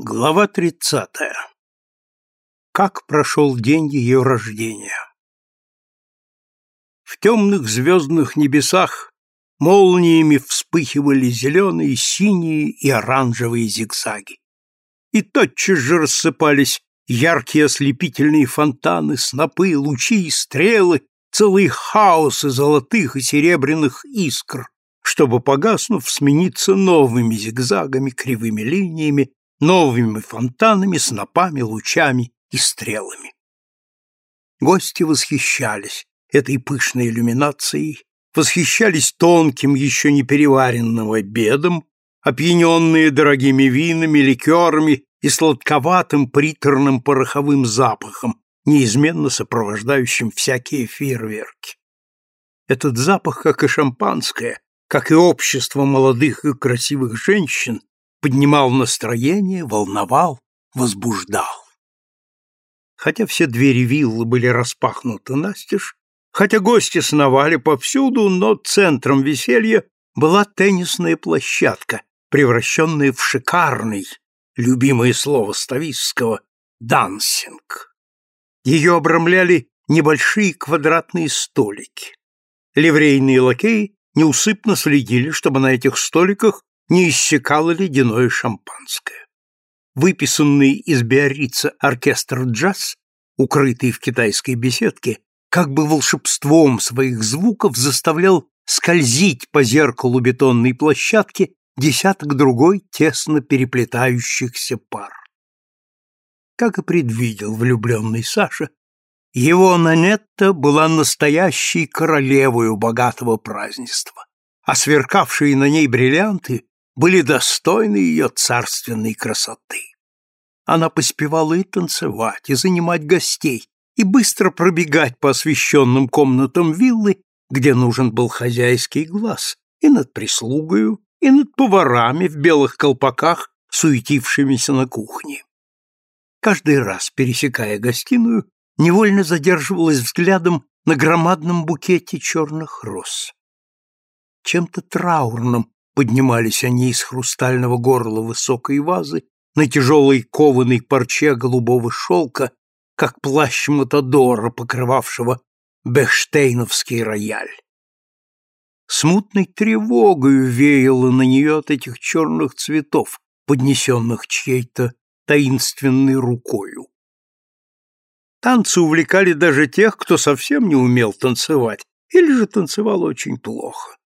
Глава тридцатая. Как прошел день ее рождения? В темных звездных небесах молниями вспыхивали зеленые, синие и оранжевые зигзаги. И тотчас же рассыпались яркие ослепительные фонтаны, снопы, лучи и стрелы, целый хаос из золотых и серебряных искр, чтобы, погаснув, смениться новыми зигзагами, кривыми линиями, новыми фонтанами, снопами, лучами и стрелами. Гости восхищались этой пышной иллюминацией, восхищались тонким, еще не переваренным обедом, опьяненные дорогими винами, ликерами и сладковатым приторным пороховым запахом, неизменно сопровождающим всякие фейерверки. Этот запах, как и шампанское, как и общество молодых и красивых женщин, поднимал настроение, волновал, возбуждал. Хотя все двери виллы были распахнуты настежь, хотя гости сновали повсюду, но центром веселья была теннисная площадка, превращенная в шикарный, любимое слово Стависского, дансинг. Ее обрамляли небольшие квадратные столики. Ливрейные лакеи неусыпно следили, чтобы на этих столиках не иссякало ледяное шампанское. Выписанный из Биаррица оркестр джаз, укрытый в китайской беседке, как бы волшебством своих звуков заставлял скользить по зеркалу бетонной площадки десяток другой тесно переплетающихся пар. Как и предвидел влюбленный Саша, его Нанетта была настоящей королевою богатого празднества, а сверкавшие на ней бриллианты были достойны ее царственной красоты. Она поспевала и танцевать, и занимать гостей, и быстро пробегать по освещенным комнатам виллы, где нужен был хозяйский глаз, и над прислугою, и над поварами в белых колпаках, суетившимися на кухне. Каждый раз, пересекая гостиную, невольно задерживалась взглядом на громадном букете черных роз. Чем-то траурным Поднимались они из хрустального горла высокой вазы на тяжелой кованой парче голубого шелка, как плащ Матадора, покрывавшего Бехштейновский рояль. Смутной тревогою веяло на нее от этих черных цветов, поднесенных чьей-то таинственной рукою. Танцы увлекали даже тех, кто совсем не умел танцевать или же танцевал очень плохо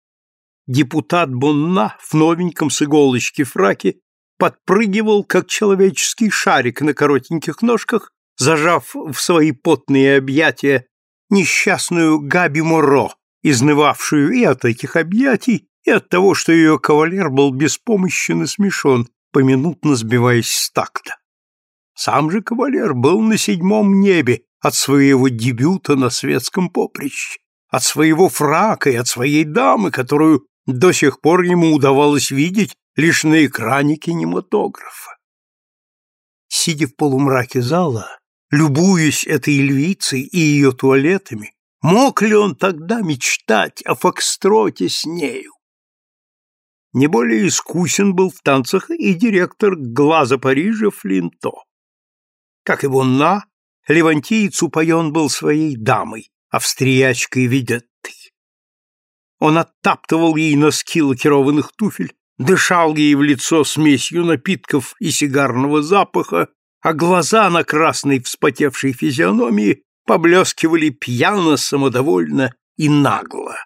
депутат Бонна в новеньком с иголочки фраке подпрыгивал, как человеческий шарик на коротеньких ножках, зажав в свои потные объятия несчастную Габи Моро, изнывавшую и от этих объятий, и от того, что ее кавалер был беспомощен и смешон, поминутно сбиваясь с такта. Сам же кавалер был на седьмом небе от своего дебюта на светском поприще, от своего фрака и от своей дамы, которую до сих пор ему удавалось видеть лишь на экране кинематографа. Сидя в полумраке зала, любуясь этой львицей и ее туалетами, мог ли он тогда мечтать о фокстроте с нею? Не более искусен был в танцах и директор «Глаза Парижа» Флинто. Как и Бонна, левантиец упоен был своей дамой, австриячкой Видеттой. Он оттаптывал ей носки лакированных туфель, дышал ей в лицо смесью напитков и сигарного запаха, а глаза на красной вспотевшей физиономии поблескивали пьяно, самодовольно и нагло.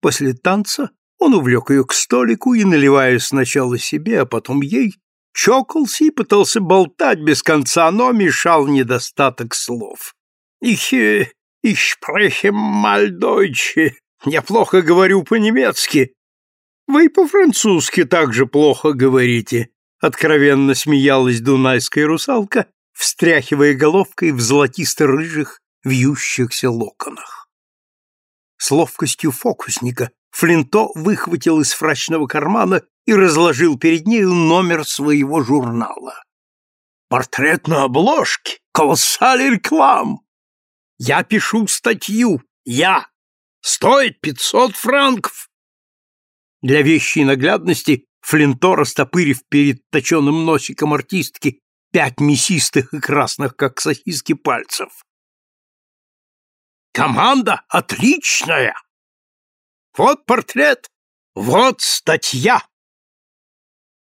После танца он увлек ее к столику и, наливая сначала себе, а потом ей, чокался и пытался болтать без конца, но мешал недостаток слов. «Ich, ich spreche mal Deutsche», я плохо говорю по-немецки. Вы и по-французски так же плохо говорите, откровенно смеялась дунайская русалка, встряхивая головкой в золотисто-рыжих вьющихся локонах. С ловкостью фокусника Флинто выхватил из фрачного кармана и разложил перед нею номер своего журнала. «Портрет на обложке! Колоссальный реклам! Я пишу статью! Я! Стоит пятьсот франков!» Для вещей наглядности Флинто, растопырив перед точенным носиком артистки пять мясистых и красных, как сосиски, пальцев. «Команда отличная! Вот портрет, вот статья!»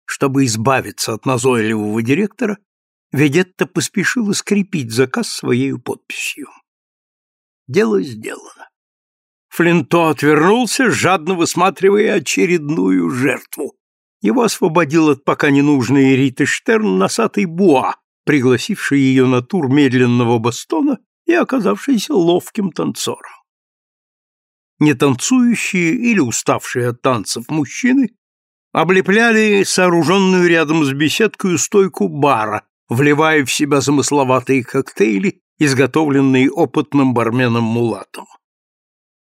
Чтобы избавиться от назойливого директора, Ведетта поспешила скрепить заказ своей подписью. Дело сделано. Флинто отвернулся, жадно высматривая очередную жертву. Его освободил от пока ненужной Риты Штерн носатый Буа, пригласивший ее на тур медленного бастона и оказавшийся ловким танцором. Нетанцующие или уставшие от танцев мужчины облепляли сооруженную рядом с беседкой стойку бара, вливая в себя замысловатые коктейли, изготовленные опытным барменом-мулатом.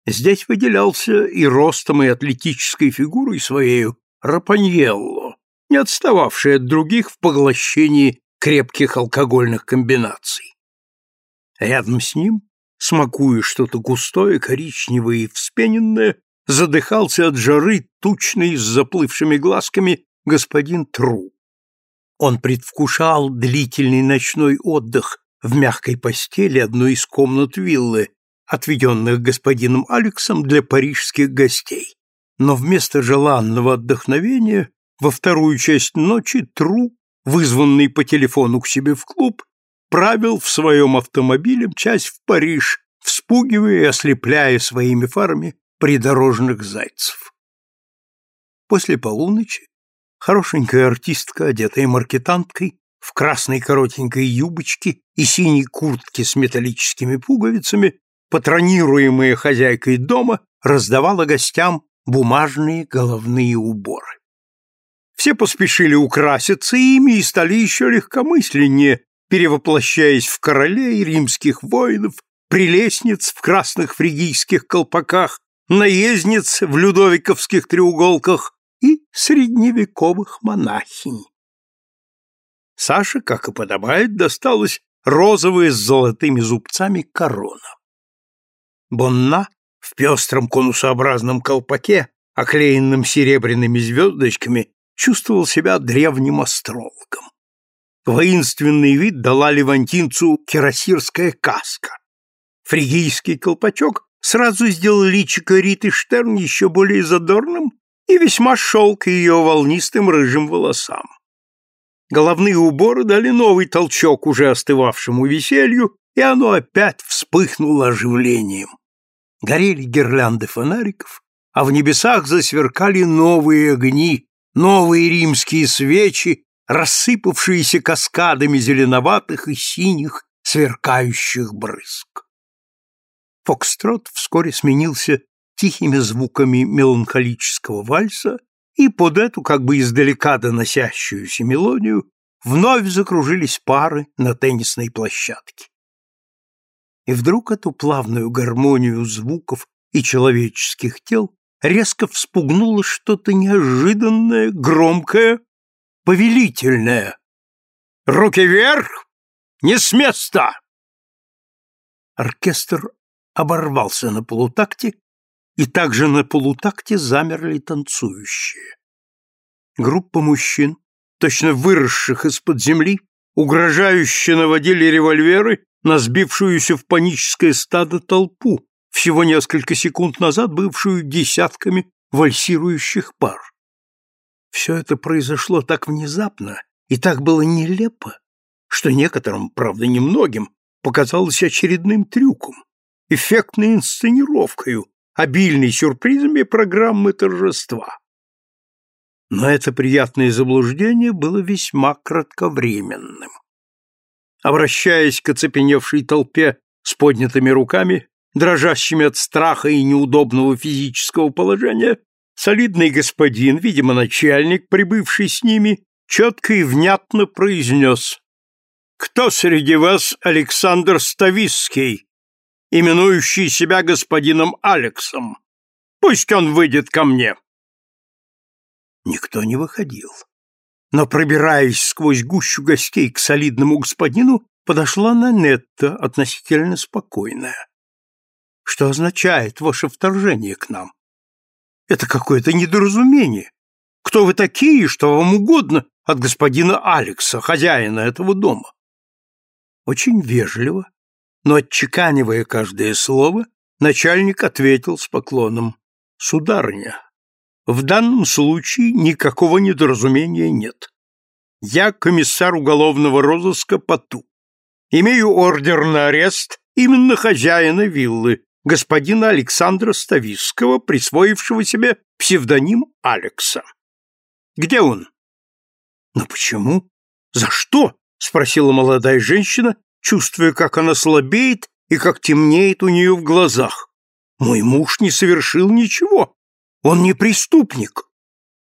Здесь выделялся и ростом, и атлетической фигурой своей Рапаньелло, не отстававший от других в поглощении крепких алкогольных комбинаций. Рядом с ним, смакуя что-то густое, коричневое и вспененное, задыхался от жары тучный с заплывшими глазками господин Тру. Он предвкушал длительный ночной отдых в мягкой постели одной из комнат виллы, отведенных господином Алексом для парижских гостей. Но вместо желанного отдохновения во вторую часть ночи Тру, вызванный по телефону к себе в клуб, правил в своем автомобиле, часть в Париж, вспугивая и ослепляя своими фарами придорожных зайцев. После полуночи хорошенькая артистка, одетая маркетанткой, в красной коротенькой юбочке и синей куртке с металлическими пуговицами, патронируемая хозяйкой дома, раздавала гостям бумажные головные уборы. Все поспешили украситься ими и стали еще легкомысленнее, перевоплощаясь в королей римских воинов, прелестниц в красных фригийских колпаках, наездниц в людовиковских треуголках и средневековых монахинь. Саше, как и подобает, досталась розовая с золотыми зубцами корона. Бонна в пестром конусообразном колпаке, оклеенном серебряными звездочками, чувствовал себя древним астрологом. Воинственный вид дала левантинцу кирасирская каска. Фригийский колпачок сразу сделал личико Риты Штерн еще более задорным и весьма шел к ее волнистым рыжим волосам. Головные уборы дали новый толчок уже остывавшему веселью, и оно опять вспыхнуло оживлением. Горели гирлянды фонариков, а в небесах засверкали новые огни, новые римские свечи, рассыпавшиеся каскадами зеленоватых и синих сверкающих брызг. Фокстрот вскоре сменился тихими звуками меланхолического вальса, и под эту как бы издалека доносящуюся мелодию вновь закружились пары на теннисной площадке. И вдруг эту плавную гармонию звуков и человеческих тел резко вспугнуло что-то неожиданное, громкое, повелительное. «Руки вверх! Не с места!» Оркестр оборвался на полутакте, и также на полутакте замерли танцующие. Группа мужчин, точно выросших из-под земли, угрожающе наводили револьверы на сбившуюся в паническое стадо толпу, всего несколько секунд назад бывшую десятками вальсирующих пар. Все это произошло так внезапно и так было нелепо, что некоторым, правда немногим, показалось очередным трюком, эффектной инсценировкой, обильной сюрпризами программы торжества. Но это приятное заблуждение было весьма кратковременным. Обращаясь к оцепеневшей толпе с поднятыми руками, дрожащими от страха и неудобного физического положения, солидный господин, видимо, начальник, прибывший с ними, четко и внятно произнес «Кто среди вас Александр Стависский, именующий себя господином Алексом? Пусть он выйдет ко мне!» Никто не выходил. Но, пробираясь сквозь гущу гостей к солидному господину, подошла Нанетта, относительно спокойная. Что означает ваше вторжение к нам? Это какое-то недоразумение. Кто вы такие, что вам угодно от господина Алекса, хозяина этого дома?» Очень вежливо, но отчеканивая каждое слово, начальник ответил с поклоном. «Сударыня, в данном случае никакого недоразумения нет. Я комиссар уголовного розыска Пату. Имею ордер на арест именно хозяина виллы, господина Александра Стависского, присвоившего себе псевдоним Алекса. Где он? Но почему? За что? спросила молодая женщина, чувствуя, как она слабеет и как темнеет у нее в глазах. Мой муж не совершил ничего. Он не преступник.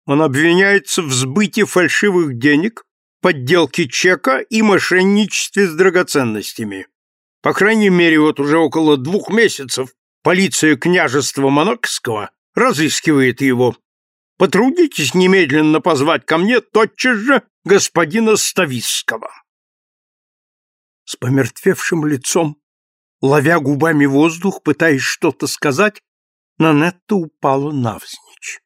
Он обвиняется в сбытии фальшивых денег, подделке чека и мошенничестве с драгоценностями. По крайней мере, вот уже около двух месяцев полиция княжества Монакского разыскивает его. Потрудитесь немедленно позвать ко мне тотчас же господина Стависского. С помертвевшим лицом, ловя губами воздух, пытаясь что-то сказать, Нанетта упала навзничь.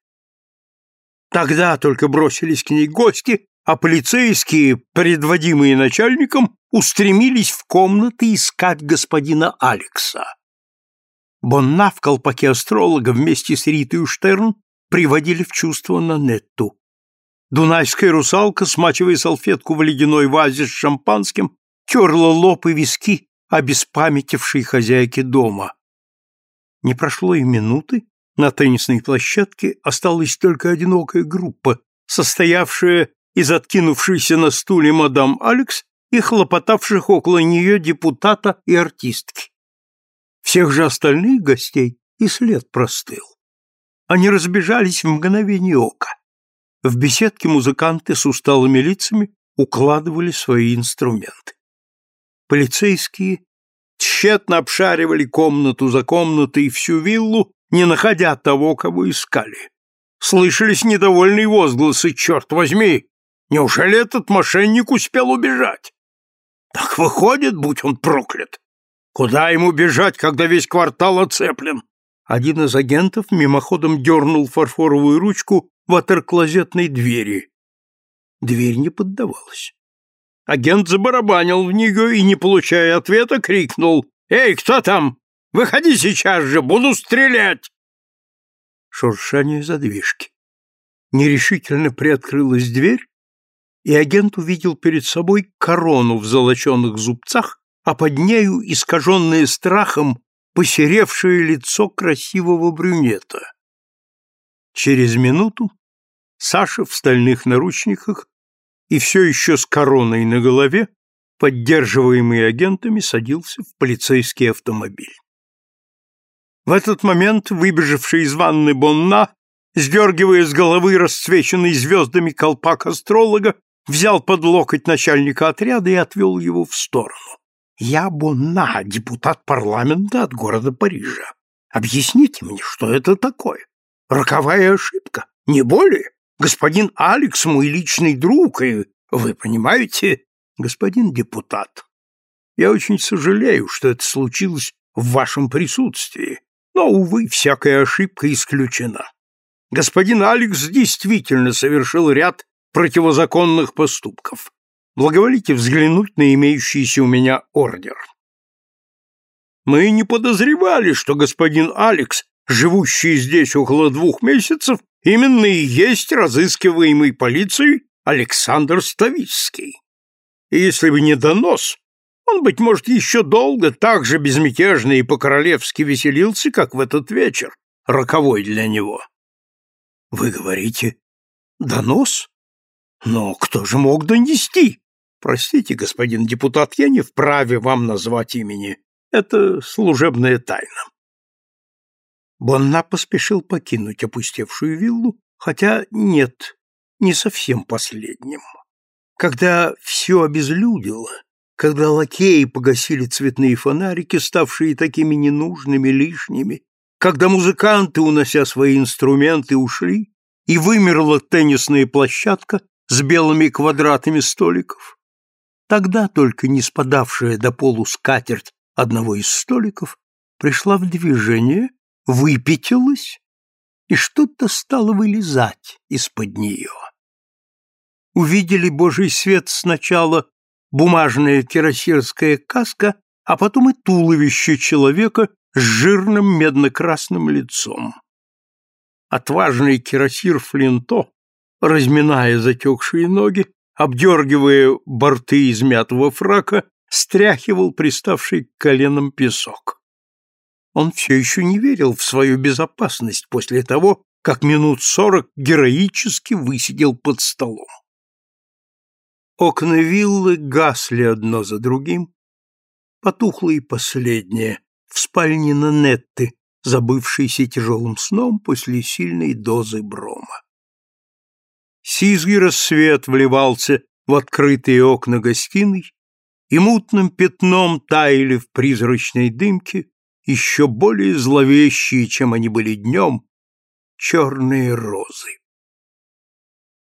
Тогда только бросились к ней гости, а полицейские, предводимые начальником, устремились в комнаты искать господина Алекса. Бонна в колпаке астролога вместе с Ритой Штерн приводили в чувство Нанетту. Дунайская русалка, смачивая салфетку в ледяной вазе с шампанским, терла лоб и виски обеспамятившей хозяйки дома. Не прошло и минуты, на теннисной площадке осталась только одинокая группа, состоявшая из откинувшейся на стуле мадам Алекс и хлопотавших около нее депутата и артистки. Всех же остальных гостей и след простыл. Они разбежались в мгновение ока. В беседке музыканты с усталыми лицами укладывали свои инструменты. Полицейские тщетно обшаривали комнату за комнатой и всю виллу, не находя того, кого искали. Слышались недовольные возгласы «Черт возьми! Неужели этот мошенник успел убежать? Так выходит, будь он проклят. Куда ему бежать, когда весь квартал оцеплен? Один из агентов мимоходом дернул фарфоровую ручку ватерклозетной двери. Дверь не поддавалась. Агент забарабанил в нее и, не получая ответа, крикнул «Эй, кто там? Выходи сейчас же, буду стрелять!» Шуршание задвижки. Нерешительно приоткрылась дверь, и агент увидел перед собой корону в золоченых зубцах, а под нею искаженное страхом посеревшее лицо красивого брюнета. Через минуту Саша в стальных наручниках и все еще с короной на голове, поддерживаемый агентами, садился в полицейский автомобиль. В этот момент выбежавший из ванны Бонна, сдергивая с головы расцвеченный звездами колпак астролога, взял под локоть начальника отряда и отвел его в сторону. «Я Бонна, депутат парламента от города Парижа. Объясните мне, что это такое? Роковая ошибка, не более? Господин Алекс мой личный друг, и вы понимаете, господин депутат, я очень сожалею, что это случилось в вашем присутствии, но, увы, всякая ошибка исключена. Господин Алекс действительно совершил ряд противозаконных поступков. Благоволите взглянуть на имеющийся у меня ордер. Мы не подозревали, что господин Алекс, живущий здесь около двух месяцев, именно и есть разыскиваемый полицией Александр Ставицкий. И если бы не донос, он, быть может, еще долго так же безмятежно и по-королевски веселился, как в этот вечер, роковой для него. Вы говорите, донос? Но кто же мог донести? Простите, господин депутат, я не вправе вам назвать имени. Это служебная тайна. Бонна поспешил покинуть опустевшую виллу, хотя нет, не совсем последним. Когда все обезлюдило, когда лакеи погасили цветные фонарики, ставшие такими ненужными, лишними, когда музыканты, унося свои инструменты, ушли, и вымерла теннисная площадка, с белыми квадратами столиков. Тогда только не спадавшая до полу скатерть одного из столиков пришла в движение, выпятилась и что-то стало вылезать из-под нее. Увидели Божий свет сначала бумажная кирасирская каска, а потом и туловище человека с жирным медно-красным лицом. Отважный кирасир Флинто, разминая затекшие ноги, обдергивая борты измятого фрака, стряхивал приставший к коленам песок. Он все еще не верил в свою безопасность после того, как минут сорок героически высидел под столом. Окна виллы гасли одно за другим, потухло и последнее, в спальне Нанетты, забывшейся тяжелым сном после сильной дозы брома. Сизый рассвет вливался в открытые окна гостиной, и мутным пятном таяли в призрачной дымке еще более зловещие, чем они были днем, черные розы.